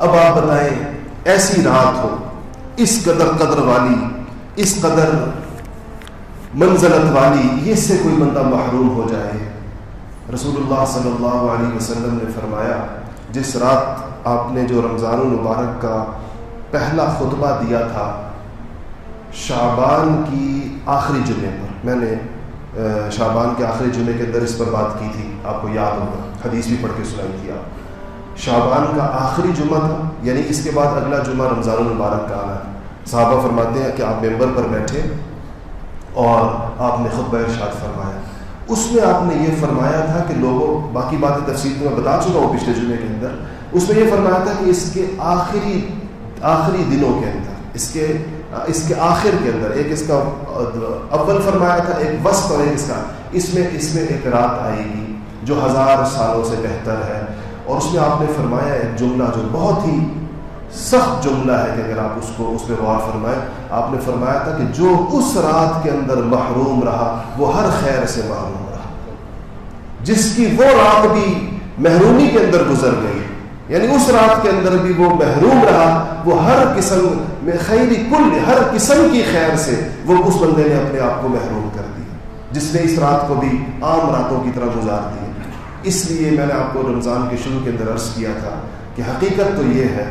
اب آپ بتائیں، ایسی رات ہو، اس قدر قدر والی، اس قدر منزلت والی، یہ سے کوئی بندہ محروم ہو جائے؟ رسول اللہ صلی اللہ علیہ وسلم نے فرمایا، جس رات آپ نے جو رمضان المبارک کا پہلا خطبہ دیا تھا، شعبان کی آخری جمعے پر، میں نے شعبان کے آخری جمعے کے اندر اس پر بات کی تھی، آپ کو یاد ہوگا، حدیث بھی پڑھ کے سنائی تھی آپ شعبان کا آخری جمعہ تھا یعنی اس کے بعد اگلا جمعہ رمضان المبارک کا آنا ہے۔ صحابہ فرماتے ہیں کہ آپ ممبر پر بیٹھے اور آپ نے خطبہ ارشاد فرمایا۔ اس میں آپ نے یہ فرمایا تھا کہ لوگوں، باقی باتیں تفصیل میں بتا چکا ہوں پچھلے جمعے کے اندر، اس میں یہ فرمایا تھا کہ اس کے آخری آخری دنوں کے اندر، اس کے اس کے آخر کے اندر، ایک اس کا اول فرمایا تھا، ایک وسط اور ایک اس کا، اس میں اس میں ایک رات آئے گی جو ہزار سالوں سے بہتر ہے۔ اور اس میں آپ نے فرمایا ایک جملہ جو بہت ہی سخت جملہ ہے کہ اگر آپ اس کو اس پہ غور فرمائیں۔ آپ نے فرمایا تھا کہ جو اس رات کے اندر محروم رہا، وہ ہر خیر سے محروم رہا۔ جس کی وہ رات بھی محرومی کے اندر گزر گئی یعنی اس رات کے اندر بھی وہ محروم رہا، وہ ہر قسم میں خیری کل، ہر قسم کی خیر سے وہ اس بندے نے اپنے آپ کو محروم کر دیا، جس نے اس رات کو بھی عام راتوں کی طرح گزار دی اس لیے میں نے آپ کو رمضان کے شروع کے اندر عرض کیا تھا کہ حقیقت تو یہ ہے